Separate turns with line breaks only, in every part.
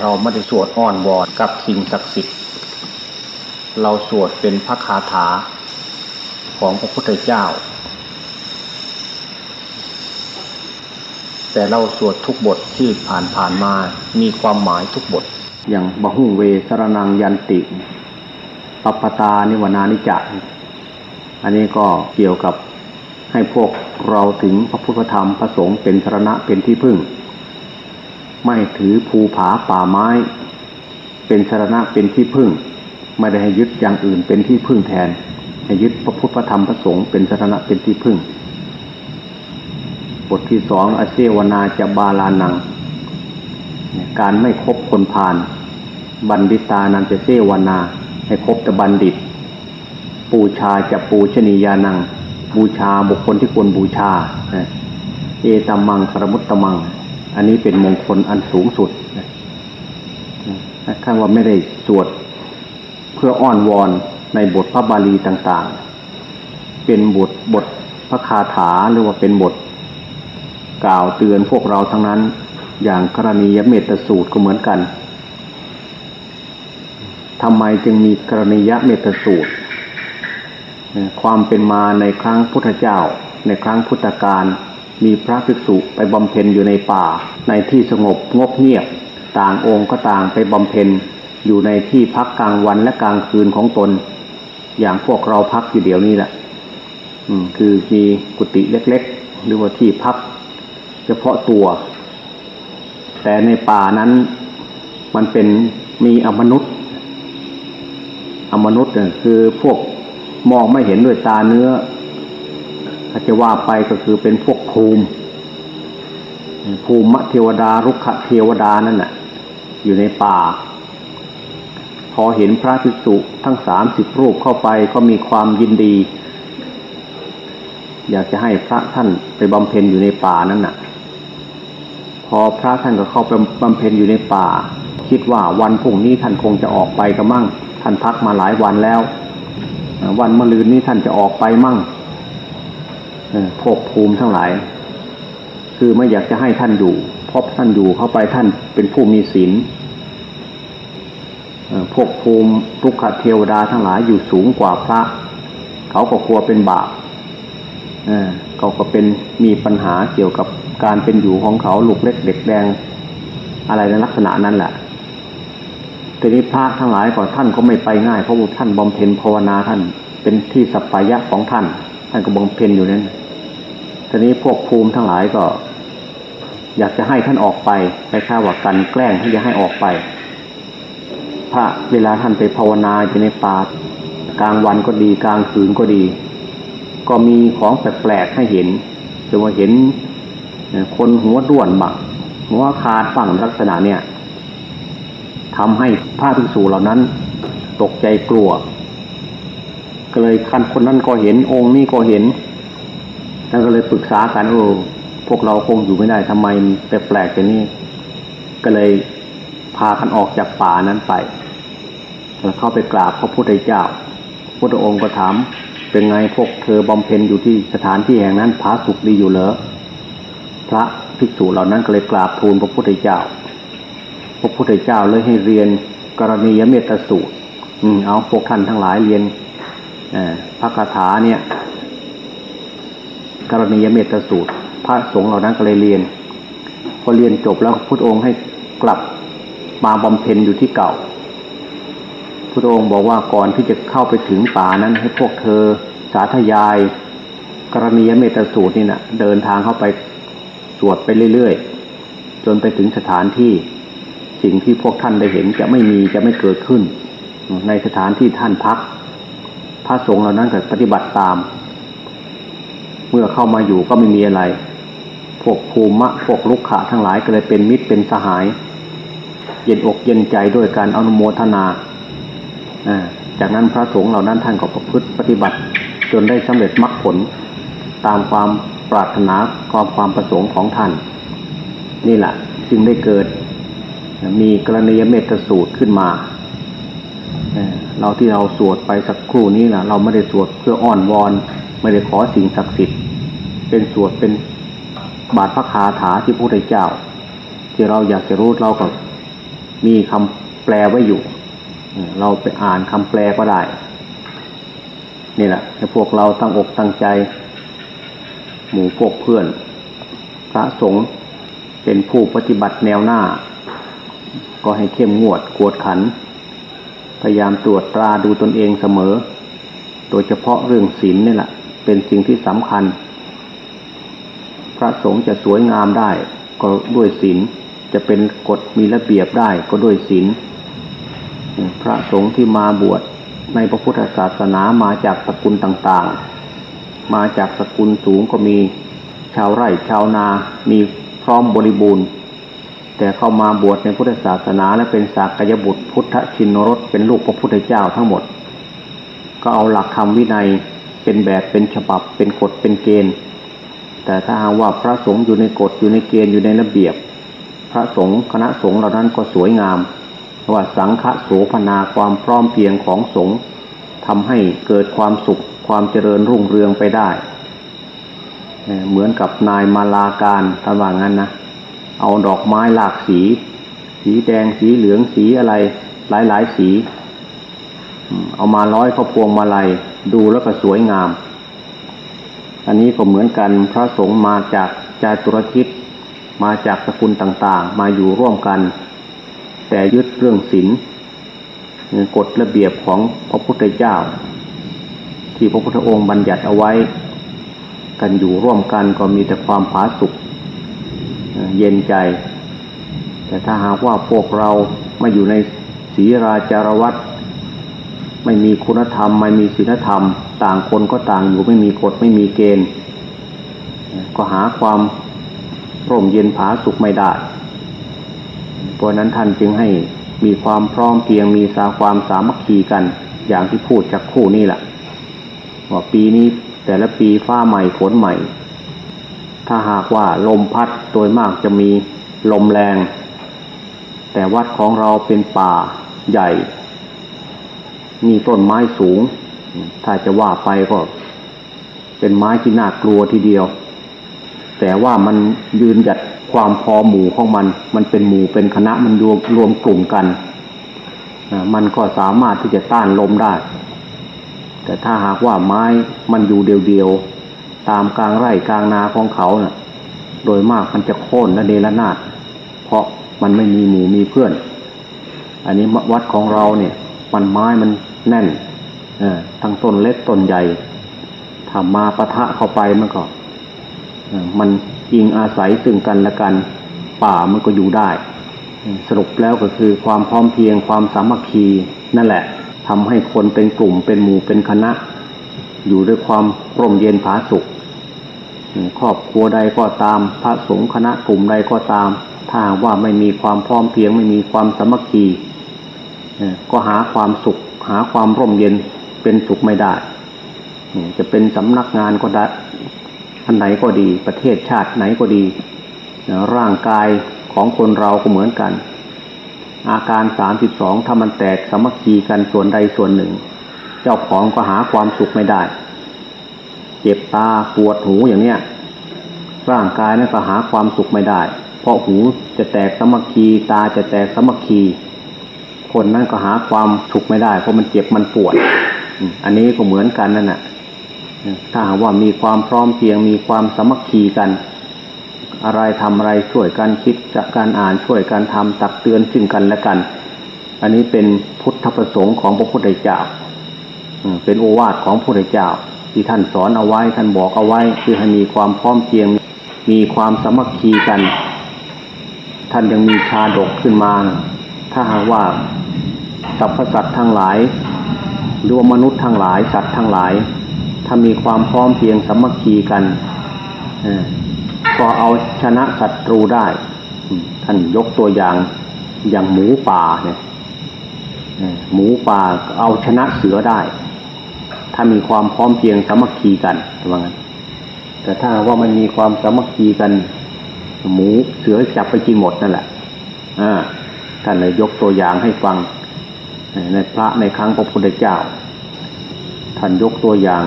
เราไม่ได้สวดอ้อนวอนกับสิ่งศักดิ์สิทธิ์ เราสวดเป็นพระคาถาของพระพุทธเจ้า แต่เราสวดทุกบทที่ผ่านผ่านมามีความหมายทุกบท อย่างบะหุ่งเวสรนังยันติปัปปตานิวนานิจะอันนี้ก็เกี่ยวกับให้พวกเราถึงพระพุทธธรรมพระสงฆ์เป็นสรณะเป็นที่พึ่ง ไม่ถือภูผาป่าไม้ เป็นสรณะเป็นที่พึ่ง ไม่ได้ให้ยึดอย่างอื่นเป็นที่พึ่งแทน ให้ยึดพระพุทธธรรมพระสงฆ์เป็นสรณะเป็นที่พึ่ง บทที่สองอเซวนาจะบาลานัง การไม่คบคนพาลบัณฑิตานันจะเซวนา ให้คบแต่บัณฑิต ปูชาจะปูชนียานัง บูชาบุคคลที่ควรบูชา เอตมังปรมุตตมัง อันนี้เป็นมงคลอันสูงสุดข้างว่าไม่ได้สวดเพื่ออ้อนวอนในบทพระบาลีต่างๆ เป็นบทบทพระคาถาหรือว่าเป็นบท กล่าวเตือนพวกเราทั้งนั้น อย่างกรณียเมตสูตรก็เหมือนกันทำไมจึงมีกรณียเมตสูตร ความเป็นมาในครั้งพุทธเจ้า ในครั้งพุทธกาล มีพระภิกษุไปบำเพ็ญอยู่ในป่า ในที่สงบงบเงียบ ต่างองค์ก็ต่างไปบำเพ็ญอยู่ในที่พักกลางวันและกลางคืนของตน อย่างพวกเราพักอยู่เดี๋ยวนี้แหละคือมีกุฏิเล็กๆ หรือว่าที่พัก เฉพาะตัว แต่ในป่านั้นมันเป็นมีอมนุษย์ อมนุษย์คือพวกมองไม่เห็นด้วยตาเนื้อ ถ้าจะว่าไปก็คือเป็นพวกภูมิ ภูมิเทวดารุกขเทวดานั่นแหละอยู่ในป่า พอเห็นพระภิกษุทั้งสามสิบรูปเข้าไปก็มีความยินดี อยากจะให้พระท่านไปบำเพ็ญอยู่ในป่านั้นน่ะ พอพระท่านก็เข้าไปบำเพ็ญอยู่ในป่า คิดว่าวันพรุ่งนี้ท่านคงจะออกไปกันมั่ง ท่านพักมาหลายวันแล้ว วันมะรืนนี้ท่านจะออกไปมั่ง พวกภูมิทั้งหลาย คือไม่อยากจะให้ท่านอยู่เพราะท่านอยู่เข้าไปท่านเป็นผู้มีศีลพวกภูมิทุกขเทวดาทั้งหลายอยู่สูงกว่าพระ เขาก็กลัวเป็นบาปเขาก็เป็นมีปัญหาเกี่ยวกับการเป็นอยู่ของเขาลูกเล็กเด็กแดงอะไรในลักษณะนั้นแหละทีนี้พระทั้งหลายก่อนท่านก็ไม่ไปง่ายเพราะท่านบำเพ็ญภาวนาท่านเป็นที่สัพพายะของท่าน ท่านก็บำเพ็ญอยู่นั้นทีนี้พวกภูมิทั้งหลายก็ อยากจะให้ท่านออกไปคล้ายๆว่ากันแกล้งที่จะให้ออกไป พระเวลาท่านไปภาวนาอยู่ในป่ากลางวันก็ดีกลางคืนก็ดี ก็มีของแปลกๆให้เห็นจะว่าเห็นคนหัวด้วนบังหัวขาดฝั่งลักษณะเนี่ยทำให้พระภิกษุเหล่านั้น ตกใจกลัว ก็เลยคันคนนั้นก็เห็นองค์นี้ก็เห็นท่านก็เลยปรึกษากันโอ้พวกเราคงอยู่ไม่ได้ทำไมแปลกๆอย่างนี้ ก็เลยพากันออกจากป่านั้นไปแล้วเข้าไปกราบพระพุทธเจ้าพระองค์ก็ถามเป็นไงพวกเธอบำเพ็ญอยู่ที่สถานที่แห่งนั้นพระสุขดีอยู่เหรอพระภิกษุเหล่านั้นก็เลยกราบทูลพระพุทธเจ้า พระพุทธเจ้าเลยให้เรียนกรณียเมตสูตร อืมเอาพวกท่านทั้งหลายเรียน พระคาถาเนี่ยกรณียเมตสูตร พระสงฆ์เหล่านั้นก็เลยเรียน พอเรียนจบแล้วพุทธองค์ให้กลับมาบำเพ็ญอยู่ที่เก่า พุทธองค์บอกว่าก่อนที่จะเข้าไปถึงป่านั้นให้พวกเธอสาธยาย กรณียเมตสูตรนี่นะเดินทางเข้าไปสวดไปเรื่อยๆ จนไปถึงสถานที่สิ่งที่พวกท่านได้เห็นจะไม่มีจะไม่เกิดขึ้น ในสถานที่ท่านพัก พระสงฆ์เหล่านั้นก็ปฏิบัติตาม เมื่อเข้ามาอยู่ก็ไม่มีอะไร พวกภูมิมะพวกลุกขะทั้งหลายก็เลยเป็นมิตรเป็นสหาย เย็นอกเย็นใจด้วยการอนุโมทนา จากนั้นพระสงฆ์เหล่านั้นท่านก็ประพฤติปฏิบัติ จนได้สำเร็จมรรคผล ตามความปรารถนาความความประสงค์ของท่าน นี่แหละจึงได้เกิดมีกรณียเมตสูตรขึ้นมา เราที่เราสวดไปสักครู่นี้แหละเราไม่ได้สวดเพื่ออ้อนวอน ไม่ได้ขอสิ่งศักดิ์สิทธิ์ เป็นสวดเป็นบาทพระคาถาที่พระพุทธเจ้า ที่เราอยากจะรู้เราก็มีคำแปลไว้อยู่ เราไปอ่านคำแปลก็ได้ นี่แหละให้พวกเราตั้งอกตั้งใจ หมู่พวกเพื่อน พระสงฆ์เป็นผู้ปฏิบัติแนวหน้า ก็ให้เข้มงวดกวดขัน พยายามตรวจตราดูตนเองเสมอ โดยเฉพาะเรื่องศีลนี่แหละ เป็นสิ่งที่สำคัญ พระสงฆ์จะสวยงามได้ ก็ด้วยศีลจะเป็นกฎมีระเบียบได้ก็ด้วยศีลพระสงฆ์ที่มาบวชในพระพุทธศาสนามาจากสกุลต่างๆ มาจากสกุลสูงก็มีชาวไร่ชาวนา มีพร้อมบริบูรณ์ แต่เข้ามาบวชในพุทธศาสนาและเป็นสากยบุตรพุทธชินรสเป็นลูกพระพุทธเจ้าทั้งหมด ก็เอาหลักธรรมวินัยเป็นแบบเป็นฉบับเป็นกฎเป็นเกณฑ์ แต่ถ้าหากว่าพระสงฆ์อยู่ในกฎอยู่ในเกณฑ์อยู่ในระเบียบ พระสงฆ์คณะสงฆ์เหล่านั้นก็สวยงามว่าสังฆโสพนาความพร้อมเพียงของสงฆ์ทำให้เกิดความสุขความเจริญรุ่งเรืองไปได้ เหมือนกับนายมาลาการท่านว่างั้นนะ เอาดอกไม้หลากสี สีแดงสีเหลืองสีอะไร หลายหลายสี เอามาร้อยเข้าพวงมาลัยดูแล้วก็สวยงาม อันนี้ก็เหมือนกันพระสงฆ์มาจากจาตุรทิศมาจากสกุลต่างๆ มาอยู่ร่วมกัน แต่ยึดเรื่องศีลกฎระเบียบของพระพุทธเจ้า ที่พระพุทธองค์บัญญัติเอาไว้ กันอยู่ร่วมกันก็มีแต่ความผาสุก เย็นใจ แต่ถ้าหากว่าพวกเราไมาอยู่ในศีราจารวัตไม่มีคุณธรรม ไม่มีศีลธรรม ต่างคนก็ต่างอยู่ไม่มีกฎไม่มีเกณฑ์ ก็หาความร่มเย็นผาสุขไม่ได้เพราะนั้นท่านจึงให้มีความพร้อมเพียงมีสาความสามัคคีกัน อย่างที่พูดจากคู่นี่แหละว่าปีนี้แต่ละปีฟ้าใหม่ฝนใหม่ ถ้าหากว่าลมพัดโดยมากจะมีลมแรง แต่วัดของเราเป็นป่าใหญ่ มีต้นไม้สูง ถ้าจะว่าไปก็เป็นไม้ที่น่ากลัวทีเดียว แต่ว่ามันยืนหยัดความพอหมู่ของมัน มันเป็นหมู่เป็นคณะมันรวมรวมกลุ่มกัน มันก็สามารถที่จะต้านลมได้ แต่ถ้าหากว่าไม้มันอยู่เดียวๆ ตามกลางไร่กลางนาของเขาเนะ่ะ โดยมากมันจะโค่นและเดละนาดเพราะมันไม่มีหมู่มีเพื่อน อันนี้วัดของเราเนี่ย มันไม้มันแน่นเออทั้งต้นเล็กต้นใหญ่ถ้ามาปะทะเข้าไปมันก็มันอิงอาศัยซึ่งกันและกันป่ามันก็อยู่ได้ สรุปแล้วก็คือความพร้อมเพียงความสามัคคีนั่นแหละทำให้คนเป็นกลุ่มเป็นหมู่เป็นคณะ อยู่ด้วยความร่มเย็นผาสุข ครอบครัวใดก็ตาม พระสงฆ์คณะกลุ่มใดก็ตาม ถ้าว่าไม่มีความพร้อมเพียงไม่มีความสมัคคีก็หาความสุข หาความร่มเย็นเป็นสุขไม่ได้ จะเป็นสำนักงานก็ได้อันไหนก็ดี ประเทศชาติไหนก็ดี ร่างกายของคนเราก็เหมือนกัน อาการสามสิบสองถ้ามันแตกสมัคคีกันส่วนใดส่วนหนึ่งเจ้าของก็หาความสุขไม่ได้ เจ็บตาปวดหูอย่างเนี้ยร่างกายนั้นก็หาความสุขไม่ได้ เพราะหูจะแตกสมัคคีตาจะแตกสมัคคี คนนั้นก็หาความสุขไม่ได้ เพราะมันเจ็บมันปวด อันนี้ก็เหมือนกันนั่นแหะถ้าหากว่ามีความพร้อมเพียงมีความสมัคคีกัน อะไรทำอะไรช่วยกันคิดจากการอ่านช่วยกันทำตักเตือนซึ่งกันและกัน อันนี้เป็นพุทธประสงค์ของพระพุทธเจ้าเป็นโอวาทของพระพุทธเจ้า ที่ท่านสอนเอาไว้ท่านบอกเอาไว้คือให้มีความพร้อมเพียงมีความสมัคคีกัน ท่านยังมีชาดกขึ้นมา ถ้าหากว่าสรรพสัตว์ทั้งหลายหรือมนุษย์ทั้งหลายสัตว์ทั้งหลาย ถ้ามีความพร้อมเพียงสมัคคีกันก็เอาชนะศัตรูได้ ท่านยกตัวอย่างอย่างหมูป่าเนี่ยหมูป่าเอาชนะเสือได้ ถ้ามีความพร้อมเพียงสมัคคีกันว่างั้นแต่ถ้าว่ามันมีความสมัคคีกัน หมูเสือจับไปกินหมดนั่นแหละท่านเลยยกตัวอย่างให้ฟัง ในพระในครั้งพระพุทธเจ้า ท่านยกตัวอย่าง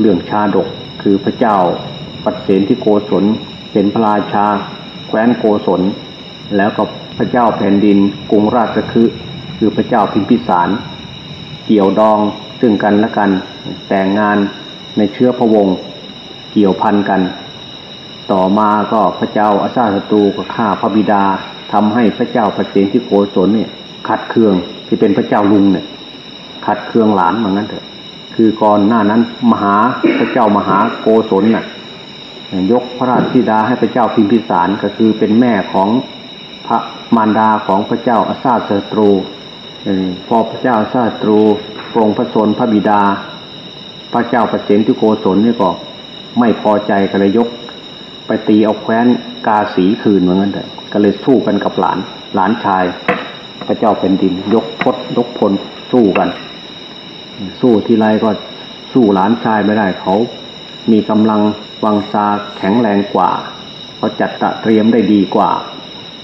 เรื่องชาดกคือพระเจ้าปัดเสนที่โกศลเป็นพระราชา แคว้นโกศล แล้วก็พระเจ้าแผ่นดินกรุงราชคฤห์คือพระเจ้าพิมพิสาร เกี่ยวดอง ซึ่งกันและกัน แต่งงานในเชื้อพระวงศ์เกี่ยวพันกัน ต่อมาก็พระเจ้าอาซาสตูก็ฆ่าพระบิดาทำให้พระเจ้าประเสนที่โกศลเนี่ยขัดเคืองที่เป็นพระเจ้าลุงเนี่ยขัดเคืองหลานเหมือนกันเถอะ คือก่อนหน้านั้นมหาพระเจ้ามหาโกศลน่ะยกพระราชธิดาให้พระเจ้าพิมพิสารก็คือเป็นแม่ของพระมารดาของพระเจ้าอาซาสตรู พอพระเจ้าอาตรูทรงพระชนพระบิดา พระเจ้าประเสนที่โกศลนี่ก็ไม่พอใจก็เลยยก ไปตีเอาแคว้นกาสีคืนเหมือนกันเถอะก็เลยสู้กันกับหลานหลานชาย พระเจ้าเป็นดิน ยกพดยกพลสู้กัน สู้ทีไรก็สู้หลานชายไม่ได้เขามีกำลังวังซาแข็งแรงกว่าเขาจัดตะเตรียมได้ดีกว่า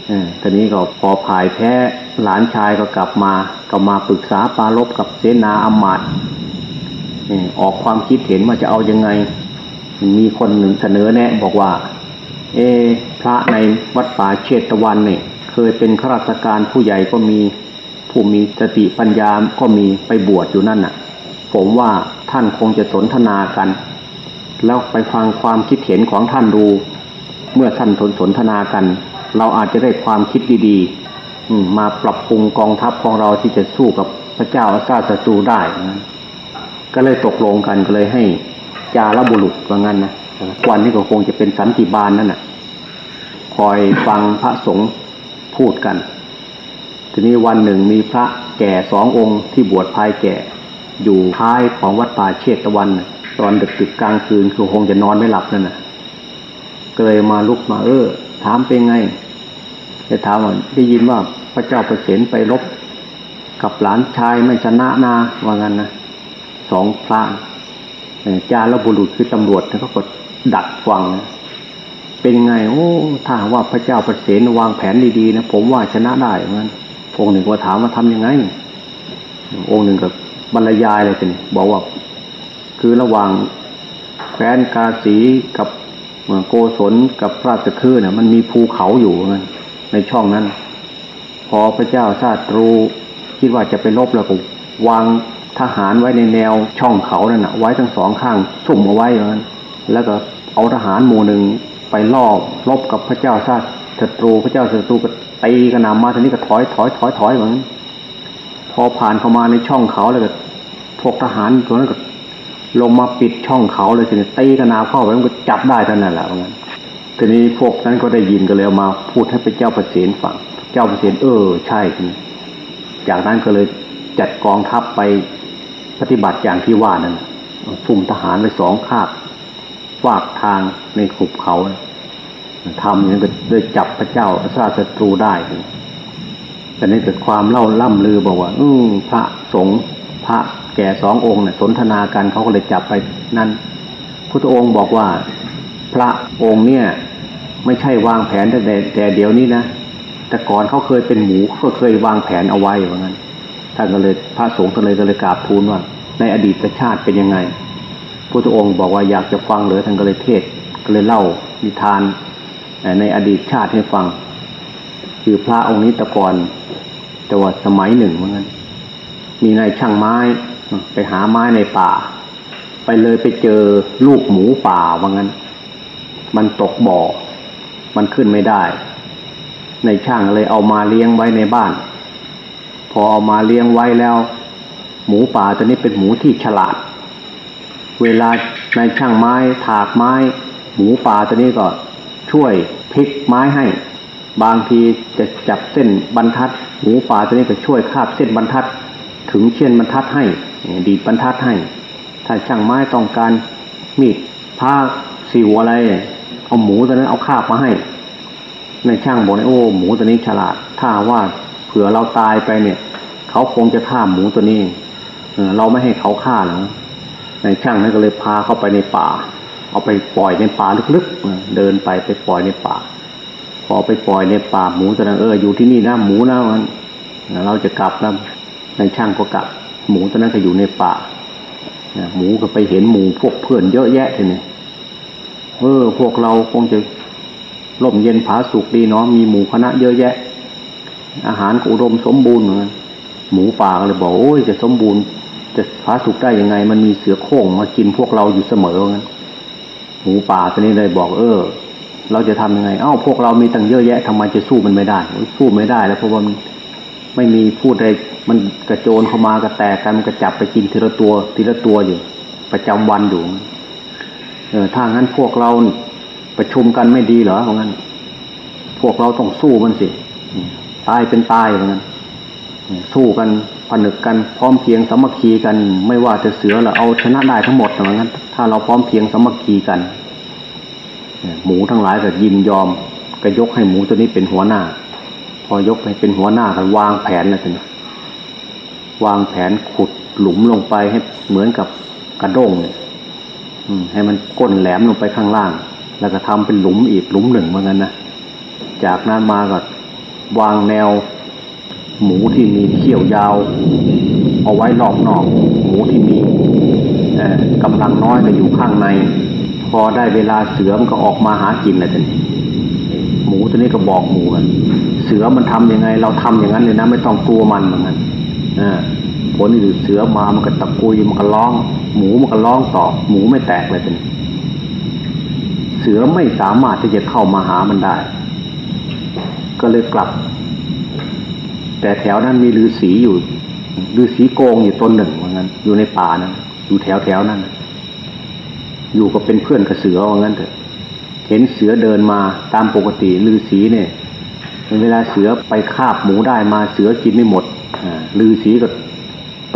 เออทีนี้ก็พอผายแพ้หลานชายก็กลับมาก็มาปรึกษาปาลบกับเสนาอำมาตย์ออกความคิดเห็นว่าจะเอายังไง มีคนหนึ่งเสนอแนะ บอกว่า เอ พระในวัดป่าเชตวันเนี่ย เคยเป็นข้าราชการผู้ใหญ่ก็มีผู้มีสติปัญญาก็มีไปบวชอยู่นั่นน่ะ ผมว่าท่านคงจะสนทนากัน แล้วไปฟังความคิดเห็นของท่านดู เมื่อท่านสนสนทนากัน เราอาจจะได้ความคิดดีๆมาปรับปรุงกองทัพของเราที่จะสู้กับพระเจ้าอาซาศัตรูได้นะก็เลยตกลงกันก็เลยให้จาระบุรุษว่างั้นนะวันนี้ก็คงจะเป็นสันติบาลนนั่นน่ะคอยฟังพระสงฆ์พูดกัน ทีนี้วันหนึ่งมีพระแก่สององค์ที่บวชภายแก่ อยู่ท้ายของวัดป่าเชตะวันตอนดึกดึกกลางคืนคือคงจะนอนไม่หลับนั่นน่ะก็เลยมาลุกมาเออ ถามเป็นไง จะถามว่าได้ยินว่าพระเจ้าประเสนไปรบกับหลานชายไม่ชนะนาว่างั้นนะสองพระจาระบุรุษคือตำรวจเขาก็ดักฟังเป็นไง โอ้ถ้าว่าพระเจ้าประเสนวางแผนดีๆนะผมว่าชนะได้เหมือนองค์หนึ่งก็ถามว่าทำยังไง องค์หนึ่งกับบรรยายอะไรกันบอกว่า คือระหว่างแคว้นกาสีกับโกศลกับราชคือเนี่ยมันมีภูเขาอยู่เหมือน ในช่องนั้น พอพระเจ้าชาตรูคิดว่าจะไปลบแล้วก็วางทหารไว้ในแนวช่องเขานั่นนะไว้ทั้งสองข้างสุ่มเอาไว้อย่างนั้นแล้วก็เอาทหารหมู่หนึ่งไปล่อรบกับพระเจ้าชาติศัตรูพระเจ้าศัตรูก็ตีกระนำมาทีนี้ก็ถอยถอยถอยถอยเหมือนพอผ่านเข้ามาในช่องเขาแล้วก็พวกทหารตัวนั้นก็ลงมาปิดช่องเขาเลยทีนี้ตีกระนาเข้าไปมันก็จับได้ท่านนั่นแหละเหมือนกัน ทีนี้พวกนั้นก็ได้ยินกันเลยมาพูดให้พระเจ้าประเสนฟังเจ้าประเสนเออ ใช่จากนั้นก็เลยจัดกองทัพไปปฏิบัติอย่างที่ว่านั่นสุ่มทหารไปสองคาบฝากทางในขุบเขาทำอย่างนี้ก็เลยจับพระเจ้าอาซาศัตรูได้แต่นี้เกิดความเล่าล่ำลือบอกว่า อืพระสงฆ์พระแก่สององค์เนี่ยสนทนากันเขาก็เลยจับไปนั่นพุทธองค์บอกว่า พระองค์เนี่ยไม่ใช่วางแผนแต่แต่เดี๋ยวนี้นะแต่ก่อนเขาเคยเป็นหมูก็เคยวางแผนเอาไว้อย่างนั้นท่านก็เลยพระสงฆ์ก็เลยก็เลยกราบทูลว่า ในอดีตชาติเป็นยังไงพุทธองค์บอกว่าอยากจะฟังหรือท่านก็เลยเทศก็เลยเล่านิทานในอดีตชาติให้ฟัง คือพระองค์นี้แตะกอนแต่ว่าสมัยหนึ่งเหมือนกันมีนายช่างไม้ไปหาไม้ในป่า ไปเลยไปเจอลูกหมูป่าว่างั้น มันตกบ่อ มันขึ้นไม่ได้ ในช่างเลยเอามาเลี้ยงไว้ในบ้าน พอเอามาเลี้ยงไว้แล้ว หมูป่าตัวนี้เป็นหมูที่ฉลาด เวลาในช่างไม้ถากไม้ หมูป่าตัวนี้ก็ช่วยพลิกไม้ให้ บางทีจะจับเส้นบรรทัด หมูป่าตัวนี้ก็ช่วยคาบเส้นบรรทัด ถึงเช่นบรรทัดให้ ดีดบรรทัดให้ ถ้าช่างไม้ต้องการมีดผ้าสิวอะไร เอาหมูตัวนั้นเอาคาบมาให้ในช่างบอกโอ้หมูตัวนี้ฉลาด ถ้าว่าผื่อเราตายไปเนี่ย เขาคงจะฆ่าหมูตัวนี้เราไม่ให้เขาฆ่าหรอกในช่างนั้นก็เลยพาเข้าไปในป่า เอาไปปล่อยในป่าลึกๆเดินไปไปปล่อยในป่า พอไปปล่อยในป่าหมูตัวนั้นเอออยู่ที่นี่นะหมูนะมันเราจะกลับแล้วในช่างก็กลับ หมูตัวนั้นก็อยู่ในป่าหมูก็ไปเห็นหมูพวกเพื่อนเยอะแยะทีนี้ เออพวกเราคงจะร่มเย็นผาสุกดีเนาะมีหมูคณะเยอะแยะ อาหารอุดมสมบูรณ์เหมือนหมูป่าเลยบอกโอ้ยจะสมบูรณ์ จะผาสุกได้ยังไง มันมีเสือโคร่งมากินพวกเราอยู่เสมองั้นหมูป่าตัวนี้เลยบอกเออ เราจะทำยังไง เอ้าพวกเรามีตั้งเยอะแยะทำไมจะสู้มันไม่ได้สู้ไม่ได้ แล้วเพราะว่ามันไม่มีพูดอะไรมันกระโจนเข้ามากระแตกกันมันกระจับไปกินทีละตัวทีละตัวอยู่ ประจำวันอยู่ เออถ้างั้นพวกเราประชุมกันไม่ดีเหรอเพราะงั้น พวกเราต้องสู้มันสิตายเป็นตายเหมือนกันสู้กันผนึกกันพร้อมเพียงสามัคคีกัน ไม่ว่าจะเสือเราเอาชนะได้ทั้งหมดเหมือนกันถ้าเราพร้อมเพียงสามัคคีกัน หมูทั้งหลายก็ยินยอมก็ยกให้หมูตัวนี้เป็นหัวหน้า พอยกให้เป็นหัวหน้ากันวางแผนแล้วทีนี้วางแผนขุดหลุมลงไปให้เหมือนกับกระด้งเนี่ย ให้มันก้นแหลมลงไปข้างล่าง แล้วก็ทำเป็นหลุมอีกหลุมหนึ่งเหมือนกันนะจากนั้นมาก็วางแนว หมูที่มีเขี้ยวยาว เอาไว้รอบนอก หมูที่มีกำลังน้อยก็อยู่ข้างใน พอได้เวลาเสือมันก็ออกมาหากินเลยทีนี้หมูตัวนี้ก็บอกหมูกันเสือมันทํำยังไง เราทำอย่างนั้นเลยนะ ไม่ต้องกลัวมันเหมือนกัน ผลนี่เสือมามันก็ตะกุยมันก็ร้อง หมูมันก็ร้องต่อ หมูไม่แตกเลยทีนี้เสือไม่สามารถที่จะเข้ามาหามันได้ ก็เลยกลับ แต่แถวนั้นมีฤาษีอยู่ฤาษีโกงอยู่ตนหนึ่งเหมือนกันอยู่ในป่านั้นอยู่แถวแถวนั้นอยู่ก็เป็นเพื่อนกับเสือว่างั้นเถอะเห็นเสือเดินมาตามปกติฤาษีเนี่ยเวลาเสือไปคาบหมูได้มาเสือกินไม่หมดฤาษีก็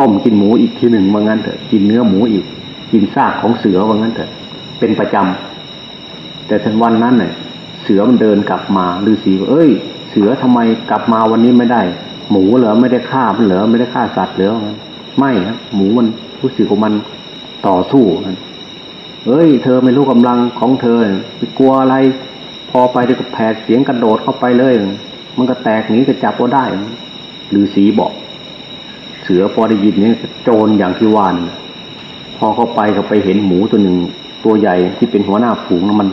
ต้มกินหมูอีกทีหนึ่งว่างั้นเถอะกินเนื้อหมูอีก กินซากของเสือว่างั้นเถอะเป็นประจำแต่ทันวันนั้นเนี่ยเสือมันเดินกลับมาฤาษีก็เอ้ย เสือทำไมกลับมาวันนี้ไม่ได้ หมูเหรอไม่ได้ฆ่ามันเหรอไม่ได้ฆ่าสัตว์เหรอไม่ครับหมูมันรู้สึกของมันต่อสู้เอ้ย เธอไม่รู้กำลังของเธอไปกลัวอะไร พอไปเดี๋ยวก็แผดเสียงกระโดดเข้าไปเลย มันก็แตกหนีก็จับก็ได้หรือสีบอก สือพอได้ยินนี่โจรอย่างที่วานพอเข้าไปก็ไปเห็นหมูตัวหนึ่งตัวใหญ่ที่เป็นหัวหน้าฝูงมัน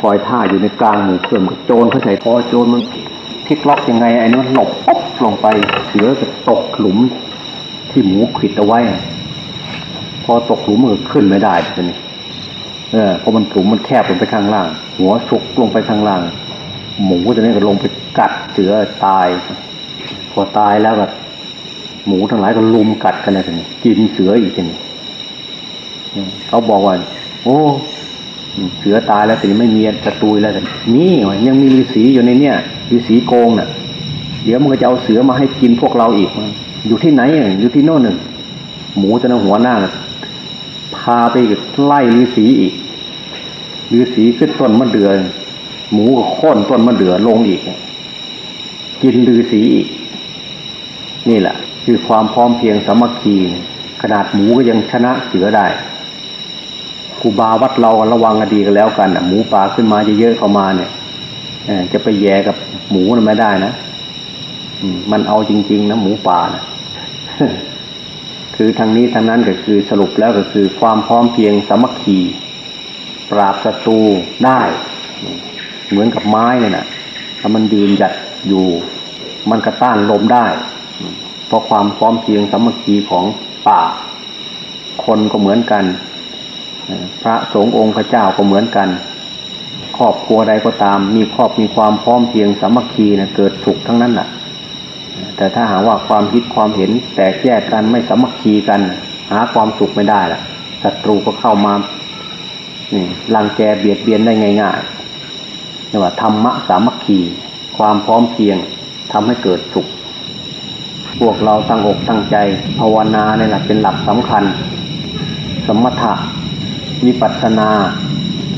คอยท่าอยู่ในกลางหมู่เพื่อนโจรเขาใส่คอโจรมันพลิกล็อกยังไงไอ้นั่นหลบป๊บลงไปเสือจะตกหลุมที่หมูขิดเอาไว้ พอตกหลุมมันขึ้นไม่ได้ทีนี้เออพอมันหลุมมันแคบลงไปข้างล่าง หัวสุกลงไปข้างล่าง หมูตัวนี้ก็ลงไปกัดเสือตาย พอตายแล้วก็ หมูทั้งหลายก็ลุมกัดกันเลยทีนี้กินเสืออีกทีนี้เขาบอกว่า โอ้เสือตายแล้วแต่ไม่มีศัตรูแล้วแต่นี่ยังมีฤาษีอยู่ในเนี่ยฤาษีโกงน่ะ เดี๋ยวมันก็จะเอาเสือมาให้กินพวกเราอีกอยู่ที่ไหนอยู่ที่โน่นหนึ่งหมูจะนหัวหน้าพาไปไล่ฤาษีอีกฤาษีขึ้นต้นมะเดือหมูก็ค้นต้นมะเดือลงอีก กินฤาษีอีก นี่แหละ คือความพร้อมเพียงสามัคคีขนาดหมูก็ยังชนะเสือได้ครูบาวัดเราระวังกันดีกันแล้วกันหมูป่าขึ้นมาเยอะๆเข้ามาเนี่ยจะไปแย่กับหมูมันไม่ได้นะมันเอาจริง ๆนะหมูป่านะคือทางนี้ทางนั้นก็คือสรุปแล้วก็คือความพร้อมเพียงสามัคคีปราบศัตรูได้ เหมือนกับไม้เนี่ยนะถ้ามันยืนหยัดอยู่ มันกระต้านลมได้ ราะความพร้อมเพียงสามัคคีของป่า คนก็เหมือนกัน พระสงฆ์องค์พระเจ้าก็เหมือนกัน ครอบครัวใดก็ตาม มีครอบมีความพร้อมเพียงสามัคคีนะเกิดสุขทั้งนั้นแหละแต่ถ้าหาว่าความคิดความเห็นแตกแยกกันไม่สามัคคีกัน หาความสุขไม่ได้ล่ะศัตรูก็เข้ามาลังแกเบียดเบียนได้ง่ายๆนี่ว่าธรรมะสามัคคี ความพร้อมเพียงทำให้เกิดสุข พวกเราตั้งอกตั้งใจภาวนาเนี่ยแหละเป็นหลักสำคัญ สมถะวิปัสนา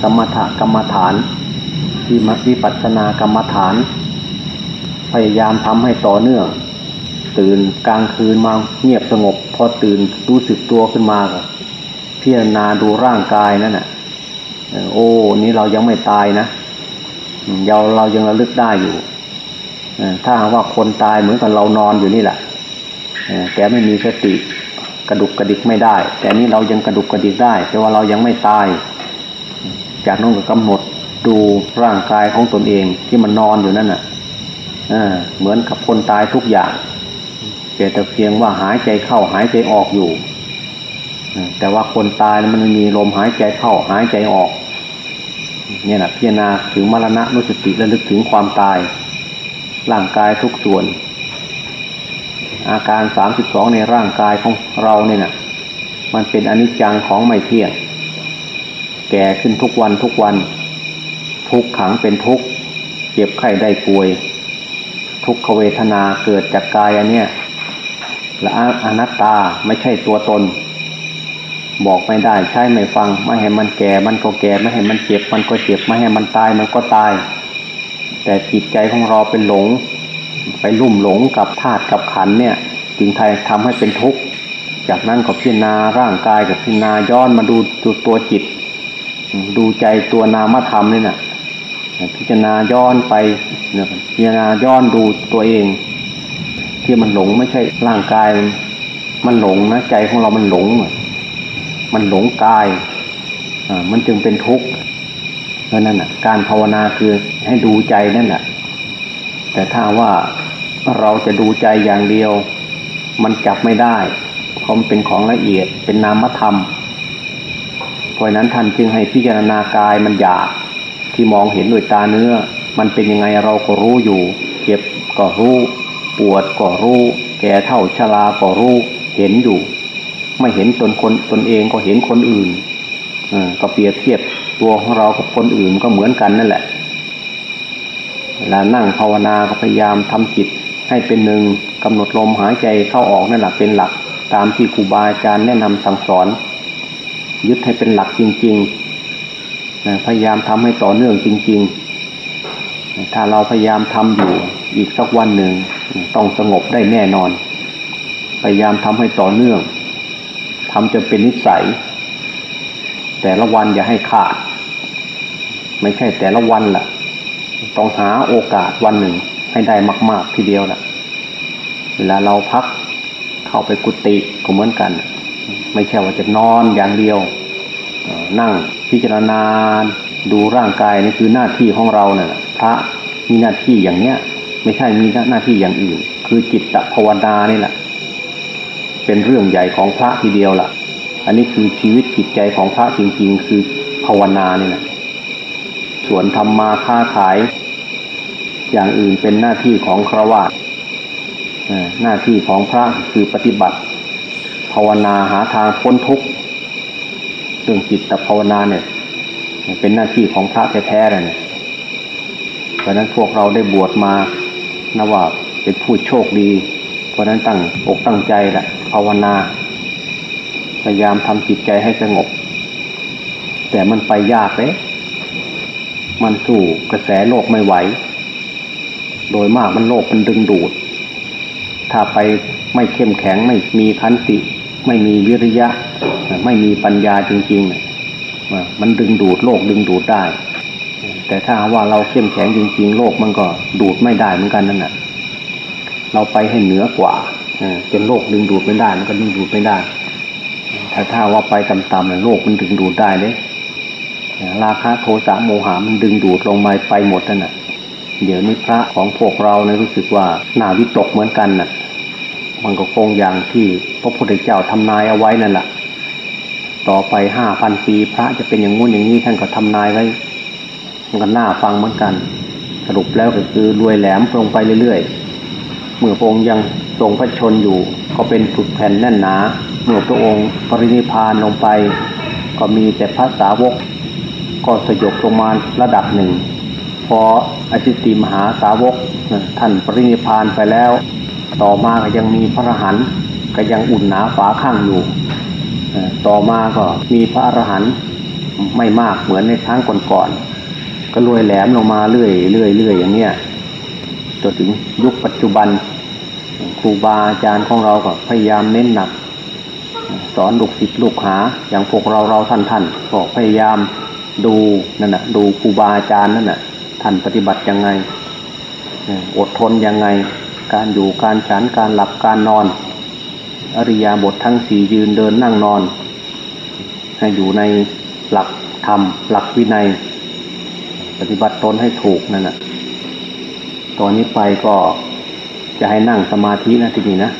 สมถกรรมฐานวิมัวิปัสนากรรมฐาน พยายามทำให้ต่อเนื่อง ตื่นกลางคืนมาเงียบสงบ พอตื่นรู้สึกตัวขึ้นมาก็พิจารณาดูร่างกายนั่นน่ะโอ้นี้เรายังไม่ตายนะเราเรายังระลึกได้อยู่ถ้าว่าคนตายเหมือนกับเรานอนอยู่นี่แหละ แกไม่มีสติกระดุกกระดิกไม่ได้ แต่นี้เรายังกระดุกกระดิกได้ แต่ว่าเรายังไม่ตาย จากนั้นก็กำหนดดูร่างกายของตนเองที่มันนอนอยู่นั่นน่ะเหมือนกับคนตายทุกอย่างเพียงแต่เพียงว่าหายใจเข้าหายใจออกอยู่แต่ว่าคนตายมันมีลมหายใจเข้าหายใจออก เนี่ยนะพิจารณาถึงมรณะนุสติและลึกถึงความตาย ร่างกายทุกส่วน อาการสามสิบสองในร่างกายของเราเนี่ยนะมันเป็นอนิจจังของไม่เที่ยง แก่ขึ้นทุกวันทุกวัน ทุกขังเป็นทุกเจ็บไข้ได้ป่วย ทุกขเวทนาเกิดจากกายอันเนี้ยและอนัตตาไม่ใช่ตัวตน บอกไม่ได้ใช่ไม่ฟัง ไม่ให้มันแก่มันก็แก่ไม่ให้มันเจ็บมันก็เจ็บไม่ให้มันตายมันก็ตาย แต่จิตใจของเราเป็นหลง ไปลุ่มหลงกับธาตุกับขันเนี่ย จึงไทยทำให้เป็นทุกข์ จากนั้นก็พิจารณาร่างกายกับพิจารณาย้อนมาดูตัวตัวจิต ดูใจตัวนามธรรมนี่นะพิจารณาย้อนไปพิจารณาย้อนดูตัวเอง ที่มันหลงไม่ใช่ร่างกายมันหลงนะใจของเรามันหลง มันหลงกายมันจึงเป็นทุกข์เพราะนั่นอะ การภาวนาคือให้ดูใจนั่นแหละ แต่ถ้าว่าเราจะดูใจอย่างเดียว มันจับไม่ได้เพราะมันเป็นของละเอียดเป็นนามธรรมเพราะนั้นท่านจึงให้พิจารณากายมันหยาบที่มองเห็นด้วยตาเนื้อ มันเป็นยังไงเราก็รู้อยู่ เจ็บก็รู้ ปวดก็รู้ แก่เท่าชราก็รู้ เห็นอยู่ ไม่เห็นตนคนตนเองก็เห็นคนอื่นก็เปรียบเทียบตัวของเรากับคนอื่นก็เหมือนกันนั่นแหละ เวลานั่งภาวนาก็พยายามทำจิตให้เป็นหนึ่งกำหนดลมหายใจเข้าออกนั่นแหละเป็นหลัก ตามที่ครูบาอาจารย์แนะนำสั่งสอน ยึดให้เป็นหลักจริงๆพยายามทำให้ต่อเนื่องจริง ๆ ถ้าเราพยายามทำอยู่อีกสักวันหนึ่งต้องสงบได้แน่นอน พยายามทำให้ต่อเนื่องทำจะเป็นนิสัย แต่ละวันอย่าให้ขาด ไม่ใช่แต่ละวันล่ะ ต้องหาโอกาสวันหนึ่งให้ได้มาก ๆทีเดียวล่ะเวลาเราพักเข้าไปกุฏิก็เหมือนกัน ไม่ใช่ว่าจะนอนอย่างเดียว นั่งพิจารณาดูร่างกายนี่คือหน้าที่ของเราเนี่ยพระมีหน้าที่อย่างเนี้ย ไม่ใช่มีหน้าที่อย่างอื่น คือจิตตภาวนานี่แหละเป็นเรื่องใหญ่ของพระทีเดียวล่ะ อันนี้คือชีวิตจิตใจของพระจริงๆ คือภาวนานี่แหละ ส่วนทำมาค้าขาย อย่างอื่นเป็นหน้าที่ของครวญหน้าที่ของพระคือปฏิบัติ ภาวนาหาทางพ้นทุกข์เรื่องจิตตภาวนาเนี่ย เป็นหน้าที่ของพระแท้ๆเลยเนี่ยเพราะนั้นพวกเราได้บวชมานะว่าเป็นผู้โชคดี เพราะนั้นตั้งอกตั้งใจแหละภาวนา พยายามทำจิตใจให้สงบ แต่มันไปยากเลย มันสู้กระแสโลกไม่ไหว โดยมากมันโลกมันดึงดูด ถ้าไปไม่เข้มแข็งไม่มีคันติ ไม่มีวิริยะ ไม่มีปัญญาจริงๆมันดึงดูดโลกดึงดูดได้ แต่ถ้าว่าเราเข้มแข็งจริง ๆ โลกมันก็ดูดไม่ได้เหมือนกันนั่นแหะเราไปให้เหนือกว่าจนโลกดึงดูดไม่ได้มันก็ดึงดูดไม่ได้ ถ้าถ้าว่าไปต่ำๆเนี่ยโลกมันดึงดูดได้เลย ราคะโทสะโมหะมันดึงดูดลงมาไปหมดนั่นแหะเดี๋ยวนี้พระของพวกเราเนี่ยรู้สึกว่าหนาวิตกเหมือนกันน่ะ มันก็คงอย่างที่พระพุทธเจ้าทำนายเอาไว้นั่นแหละต่อไปห้าพันปีพระจะเป็นอย่างงู้นอย่างนี้ท่านก็ทำนายไว้ มันก็น่าฟังเหมือนกัน สรุปแล้วก็คือรวยแหลมลงไปเรื่อยๆ เมื่อพระองค์ยังทรงพระชนอยู่ ก็เป็นผุดแผ่นแน่นหนา เมื่อพระองค์ปรินิพานลงไป ก็มีแต่พระสาวก ก็สยบลงมาระดับหนึ่ง พออธิติมหาสาวกท่านปรินิพานไปแล้ว ต่อมาก็ยังมีพระอรหันต์ก็ยังอุ่นหนาฝาข้างอยู่ ต่อมาก็มีพระอรหันต์ไม่มากเหมือนในครั้งก่อนๆก็รวยแหลมลงมาเรื่อยเรื่อยเรื่อยอย่างเนี้ยจนถึงยุคปัจจุบันครูบาอาจารย์ของเราก็พยายามเน้นหนัก สอนลูกศิษย์ลูกหาอย่างพวกเราเราท่านท่านก็พยายาม ดูนั่นนะดูครูบาอาจารย์นั่นนะท่านปฏิบัติยังไงอดทนยังไง การอยู่การฉันการหลับการนอน อริยาบททั้งสี่ยืนเดินนั่งนอน ให้อยู่ในหลักธรรมหลักวินัย ปฏิบัติตนให้ถูกนั่นแหละตอนนี้ไปก็จะให้นั่งสมาธินะทีนี้นะ